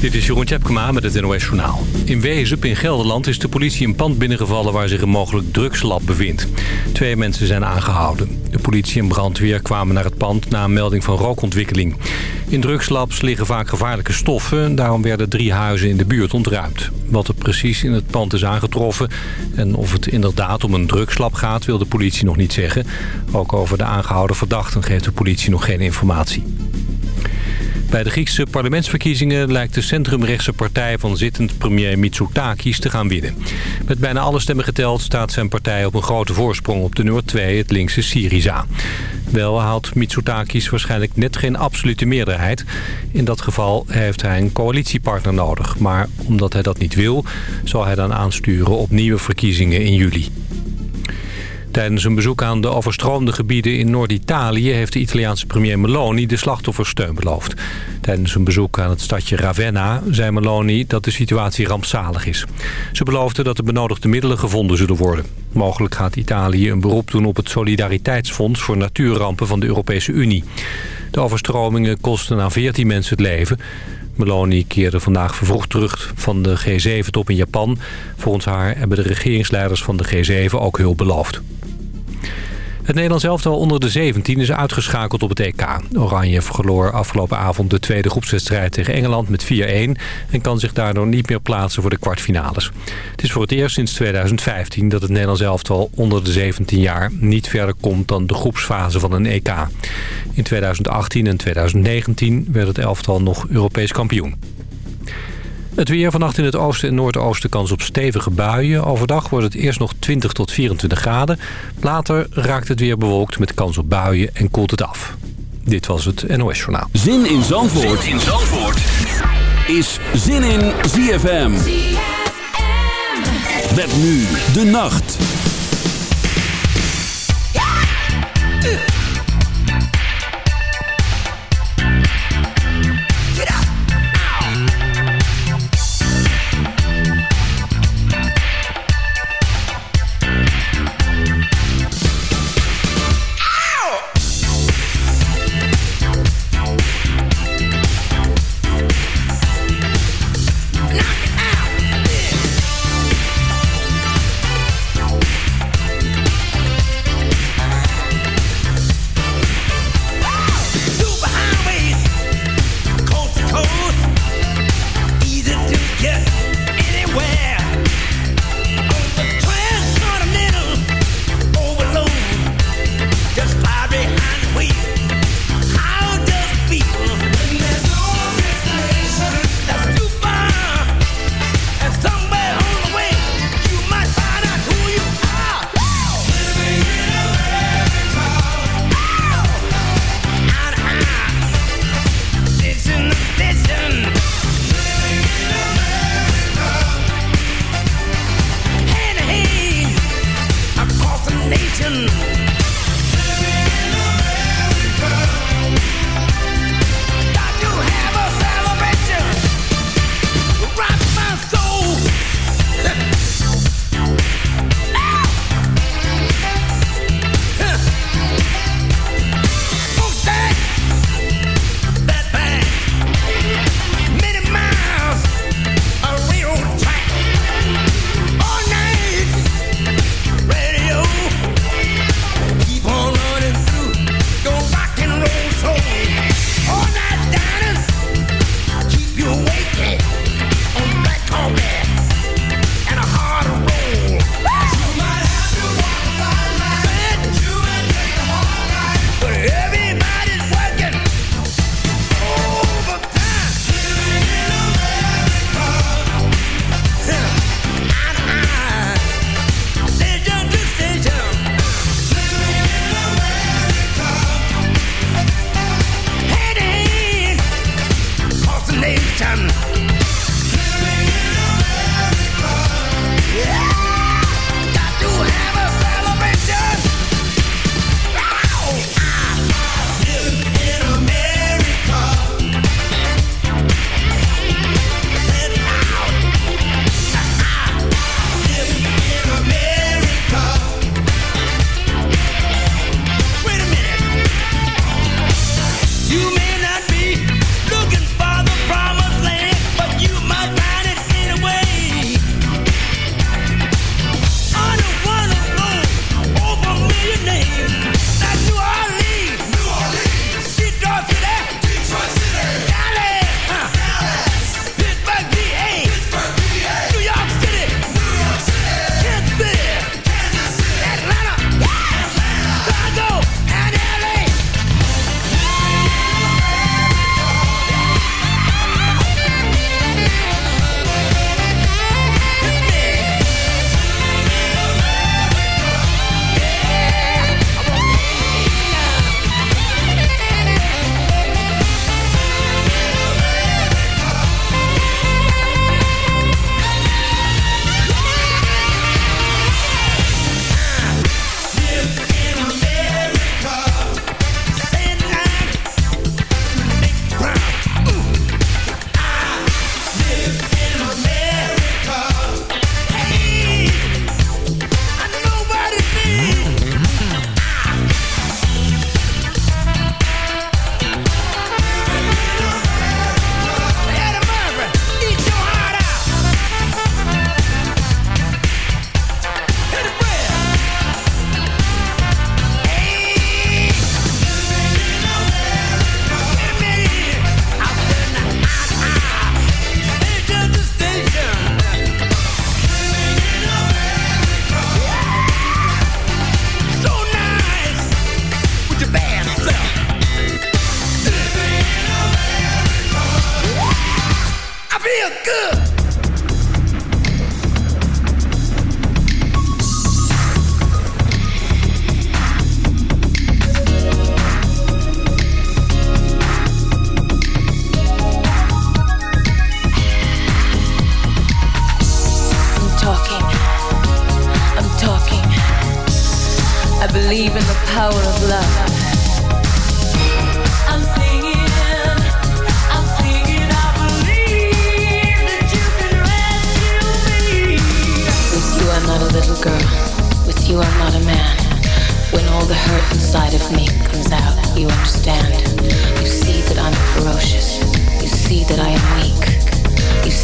Dit is Jeroen Tjepkema met het NOS Journaal. In Wezep in Gelderland is de politie een pand binnengevallen waar zich een mogelijk drugslab bevindt. Twee mensen zijn aangehouden. De politie en brandweer kwamen naar het pand na een melding van rookontwikkeling. In drugslabs liggen vaak gevaarlijke stoffen. Daarom werden drie huizen in de buurt ontruimd. Wat er precies in het pand is aangetroffen en of het inderdaad om een drugslab gaat... wil de politie nog niet zeggen. Ook over de aangehouden verdachten geeft de politie nog geen informatie. Bij de Griekse parlementsverkiezingen lijkt de centrumrechtse partij van zittend premier Mitsotakis te gaan winnen. Met bijna alle stemmen geteld staat zijn partij op een grote voorsprong op de nummer 2, het linkse Syriza. Wel haalt Mitsotakis waarschijnlijk net geen absolute meerderheid. In dat geval heeft hij een coalitiepartner nodig. Maar omdat hij dat niet wil, zal hij dan aansturen op nieuwe verkiezingen in juli. Tijdens een bezoek aan de overstroomde gebieden in Noord-Italië... heeft de Italiaanse premier Meloni de slachtoffers steun beloofd. Tijdens een bezoek aan het stadje Ravenna zei Meloni dat de situatie rampzalig is. Ze beloofde dat de benodigde middelen gevonden zullen worden. Mogelijk gaat Italië een beroep doen op het Solidariteitsfonds... voor natuurrampen van de Europese Unie. De overstromingen kosten aan 14 mensen het leven... Meloni keerde vandaag vervroegd terug van de G7-top in Japan. Volgens haar hebben de regeringsleiders van de G7 ook hulp beloofd. Het Nederlands elftal onder de 17 is uitgeschakeld op het EK. Oranje verloor afgelopen avond de tweede groepswedstrijd tegen Engeland met 4-1... en kan zich daardoor niet meer plaatsen voor de kwartfinales. Het is voor het eerst sinds 2015 dat het Nederlands elftal onder de 17 jaar... niet verder komt dan de groepsfase van een EK. In 2018 en 2019 werd het elftal nog Europees kampioen. Het weer vannacht in het oosten en noordoosten kans op stevige buien. Overdag wordt het eerst nog 20 tot 24 graden. Later raakt het weer bewolkt met kans op buien en koelt het af. Dit was het NOS Journaal. Zin in Zandvoort, zin in Zandvoort. is Zin in ZFM. ZFM. Met nu de nacht.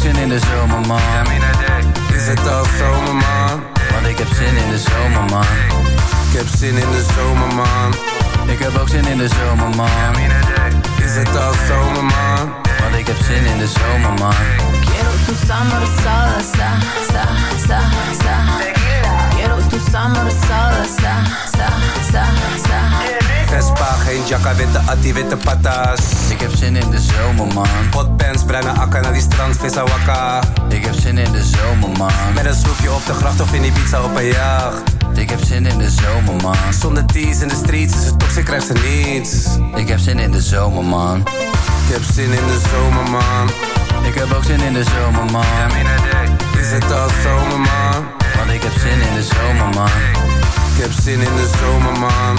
Zin in de zomer, man. Is het al zomer, man? Want ik heb zin in de zomer, man. Ik heb zin in de zomer, man. Ik heb ook zin in de zomer, man. Is het al zomer, man? Want ik heb zin in de zomer, man. Quiero tu summer salsa, sa, sa, sa. Quiero tu summer salsa, sa, sa, sa. Vespa, geen jacka, witte atti, witte patas. Ik heb zin in de zomer, man. Hotpants, bruine akka naar die strand, vissa wakka. Ik heb zin in de zomer, man. Met een sloepje op de gracht of in die pizza op een jacht. Ik heb zin in de zomer, man. Zonder teas in de streets, is het toxic, krijgt ze niets. Ik heb zin in de zomer, man. Ik heb zin in de zomer, man. Ik heb ook zin in de zomer, man. Is het al zomer, man? Want ik heb zin in de zomer, man. Ik heb zin in de zomer, man.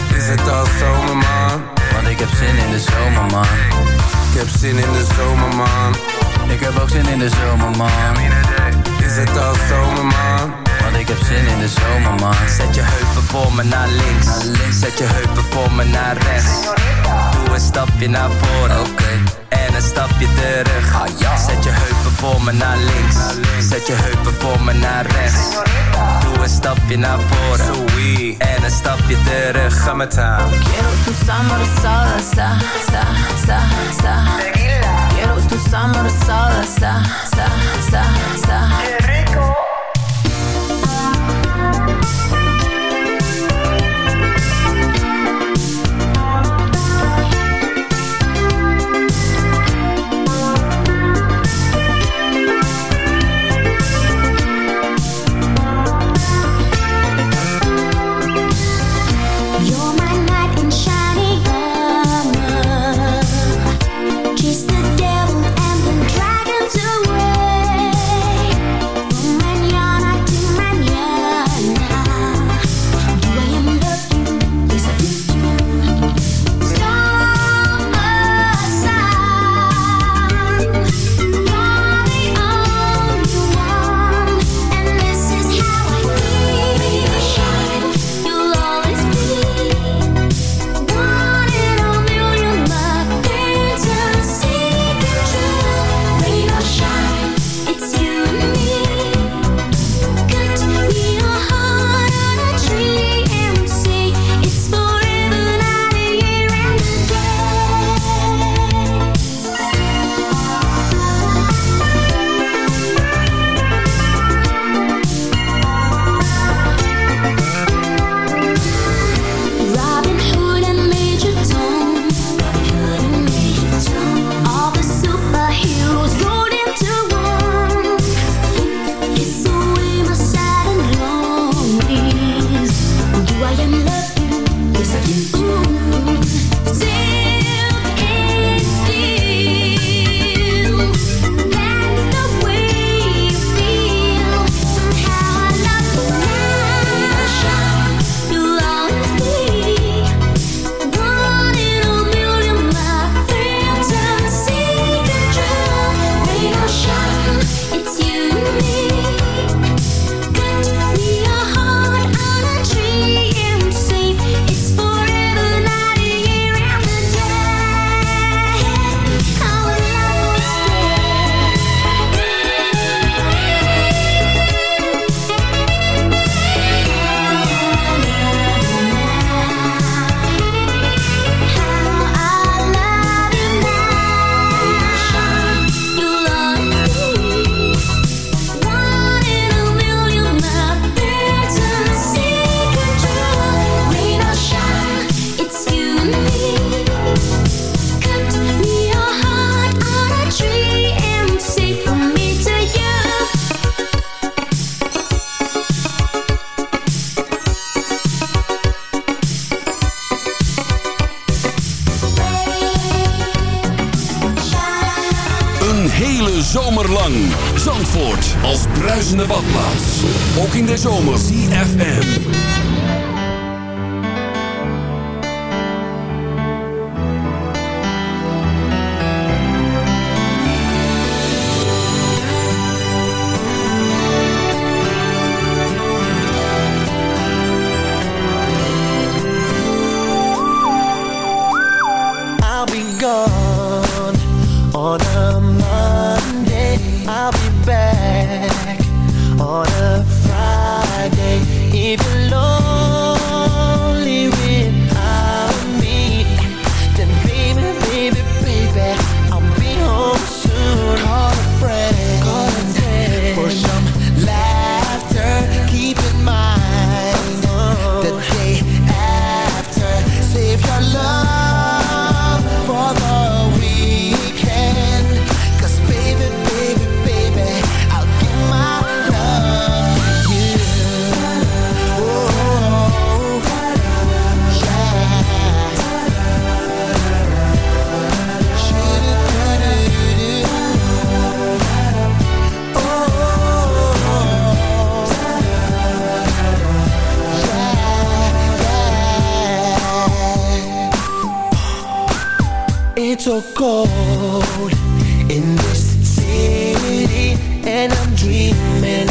Is het al zomer, man? Want ik heb zin in de zomer, man. Ik heb zin in de zomer, man. Ik heb ook zin in de zomer, man. Is het al zomer, man? Want ik heb zin in de zomer, man. Zet je heupen voor me naar links. Naar links. Zet je heupen voor me naar rechts. Doe een stapje naar voren. Oké. En een stapje terug. Ah, ja. Zet je heupen voor me naar links. Zet je heupen voor me naar rechts. Doe een stapje naar voren. Zoe. En een stapje terug. Ga met haar. Quiero tu summer salsa, sa, sa, sa. Quiero tu summer salsa, sa, sa, sa. You're And I'm dreaming.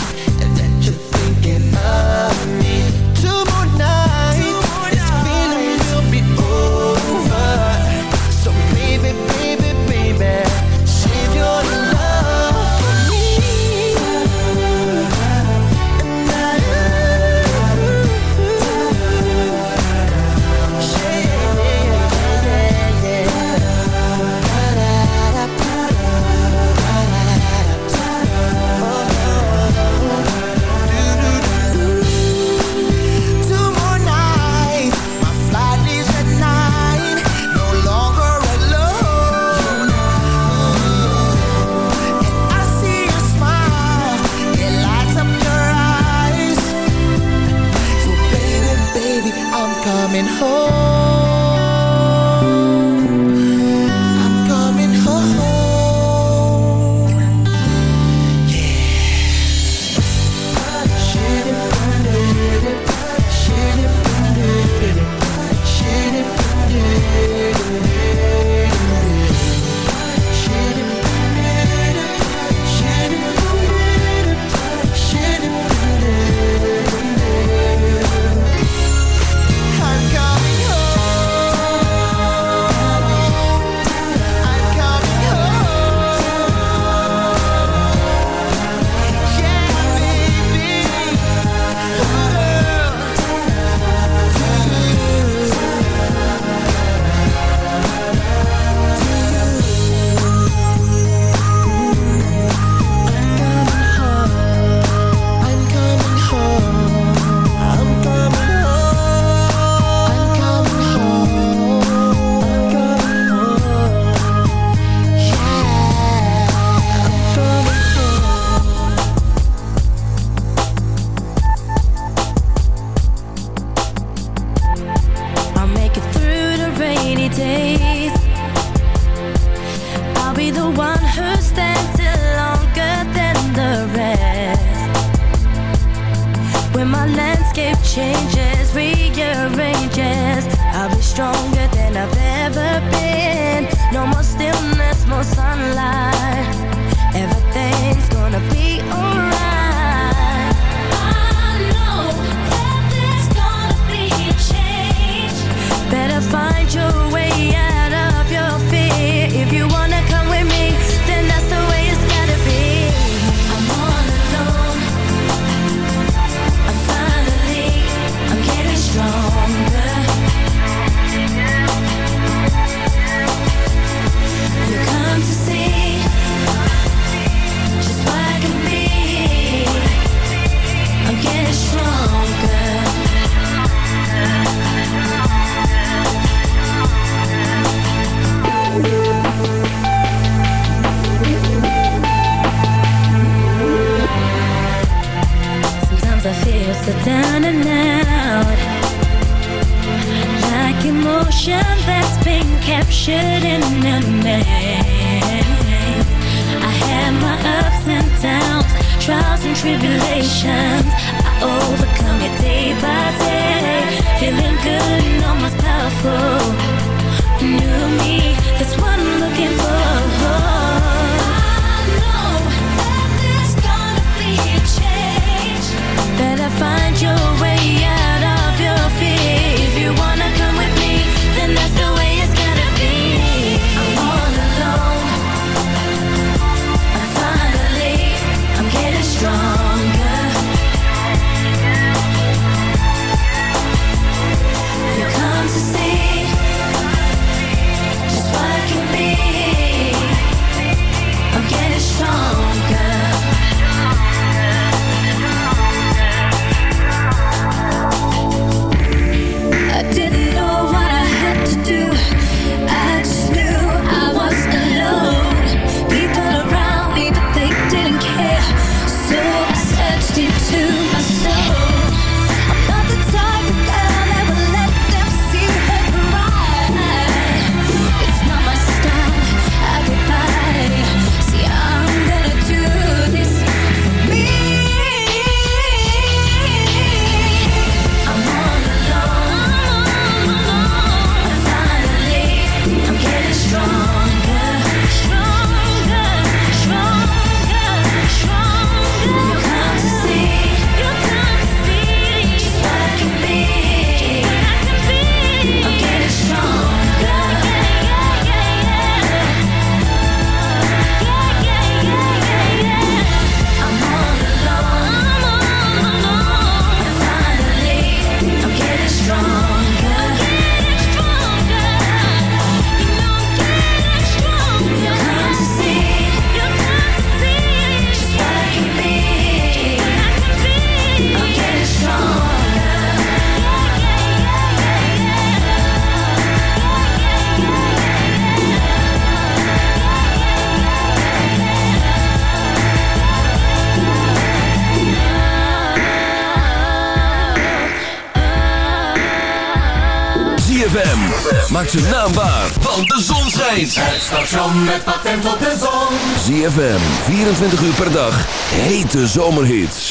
Maak ze naambaar. Want de zon schijnt. Het station met patent op de zon. ZFM, 24 uur per dag. Hete zomerhits.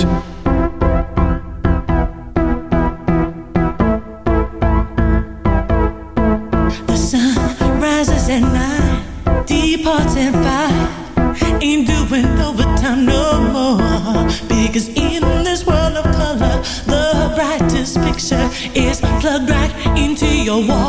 The sun rises at night. Departs at five. Ain't doing overtime no more. Because in this world of color. The brightest picture is plugged right into your wall.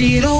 See it all.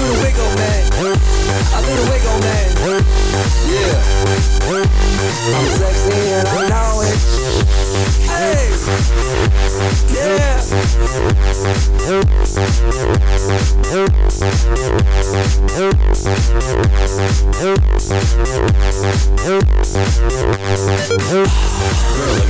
The wiggle, man. Do the wiggle, man. Yeah. I'm sexy and I know it. Hey. Yeah. Girl,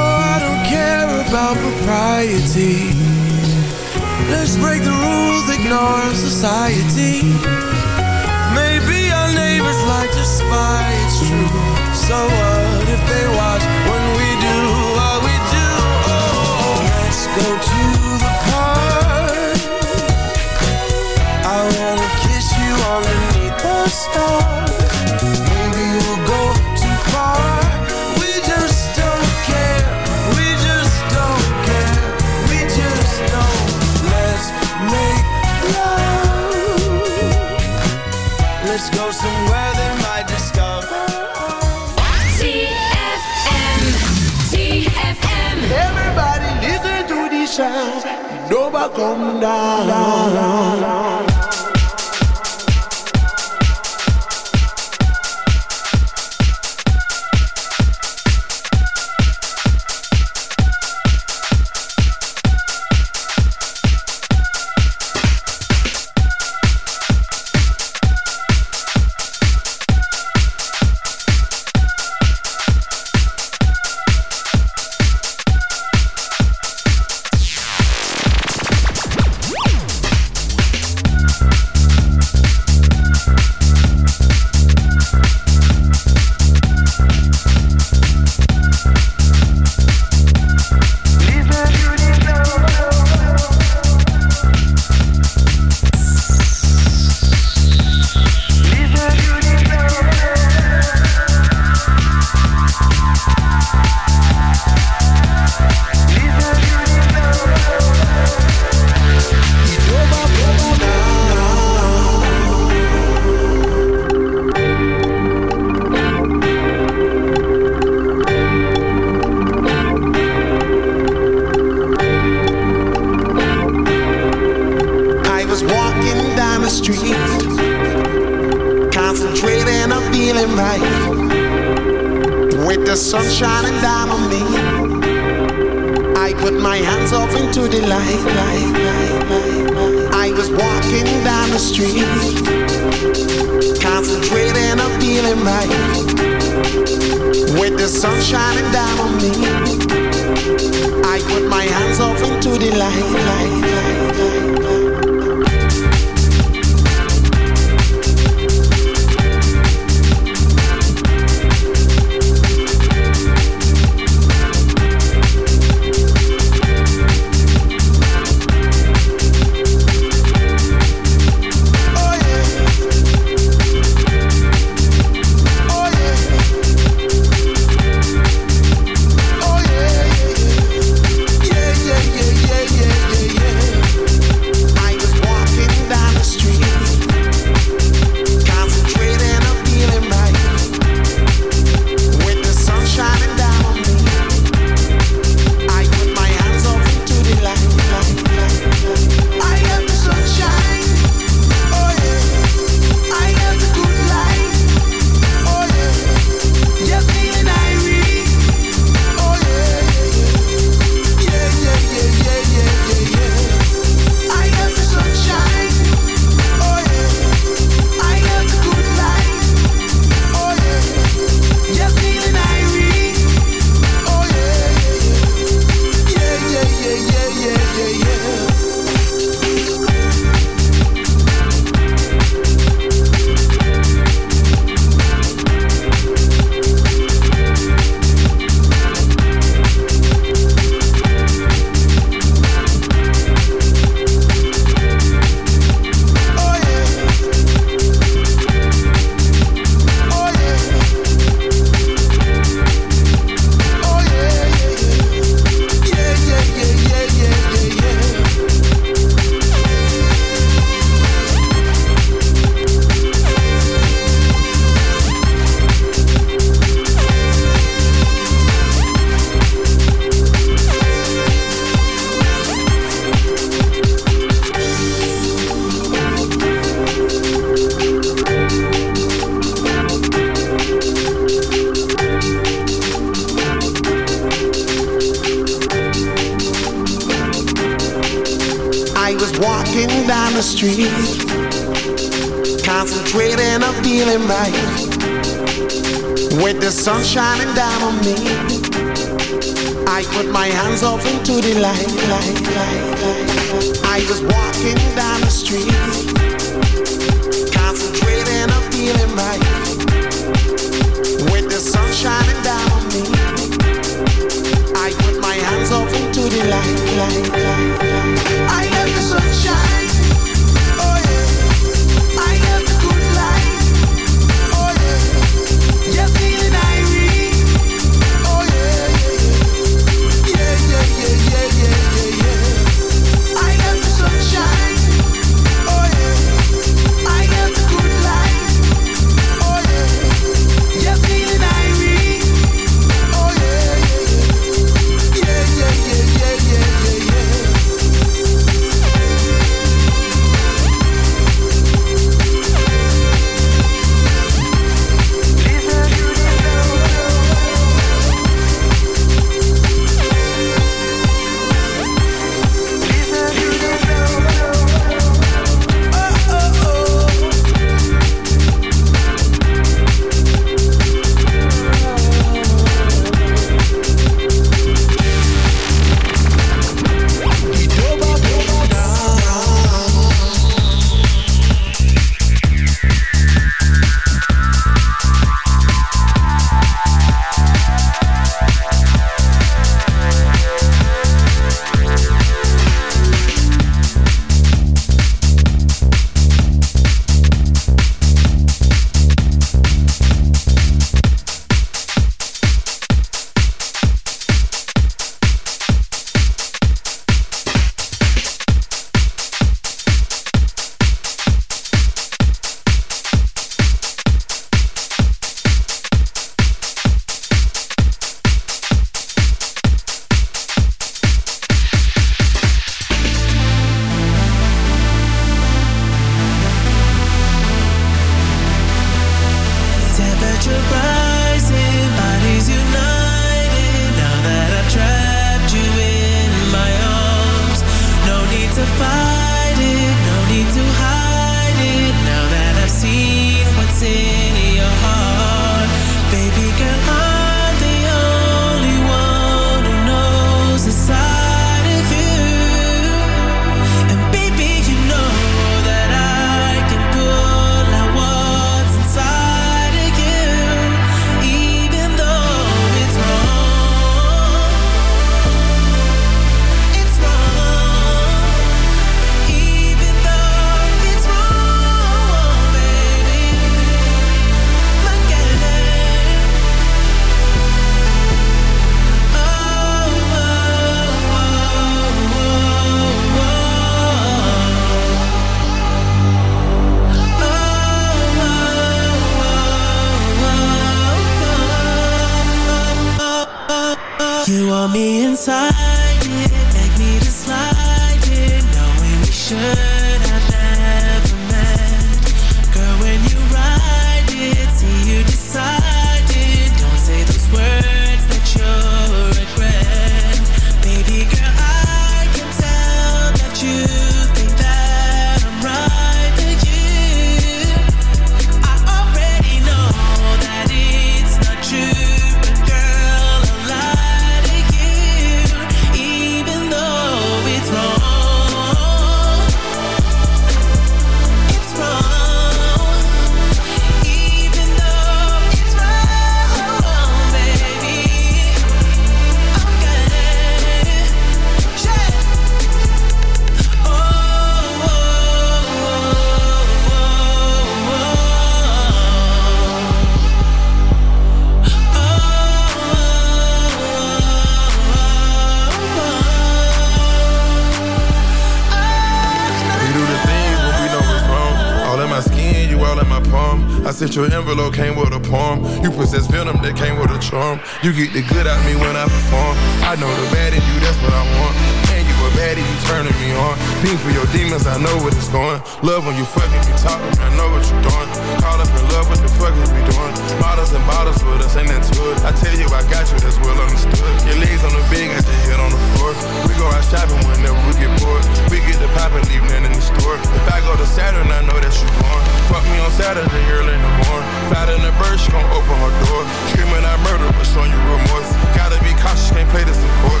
your came with a poem. You possess venom that came with a charm. You get the good out me when I perform. I know the bad in you, that's what I want. And you a baddie, you turning me on. Fiend for your demons, I know what it's going. Love when you fucking me talking, I know what you're doing. Call up in love, what the fuck is we doing? Bottles and bottles with us, ain't that it? I tell you, I got you, that's well understood. Your legs on the bed, got your head on the floor. We go out shopping whenever we get bored. We get the poppin', leave nothing in the store. If I go to Saturn, I know that you're born. Fuck me on Saturday, early in the morning. Fat in the bird, she gon' open her door. Screaming out murder, but showing you remorse. Gotta be cautious, can't play this in court.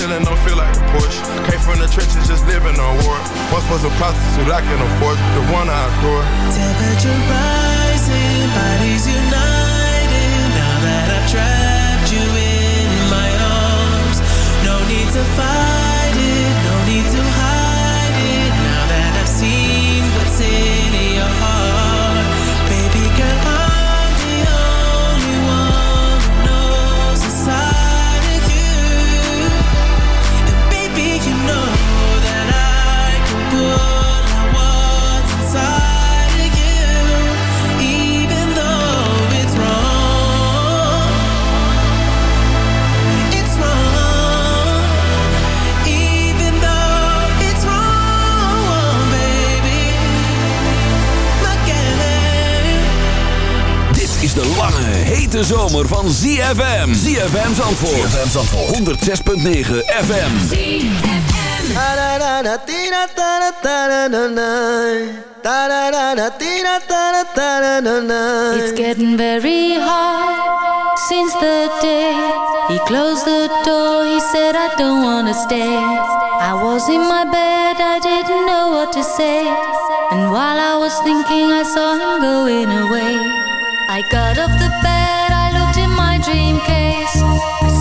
ceiling, don't feel like a Porsche. Came from the trenches, just living on war. Once was a prostitute, I can afford the one I adore. Temperature rising, bodies united. Now that I've trapped you in my arms, no need to fight it, no need to hide it. Now that I've seen what's in your heart, hete zomer van ZFM. ZFM Zandvoort. ZFM Zandvoort. 106.9 FM. It's getting very hard since the day he closed the door. He said, I don't wanna stay. I was in my bed, I didn't know what to say. And while I was thinking, I saw him going away. I got off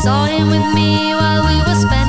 saw him with me while we were spending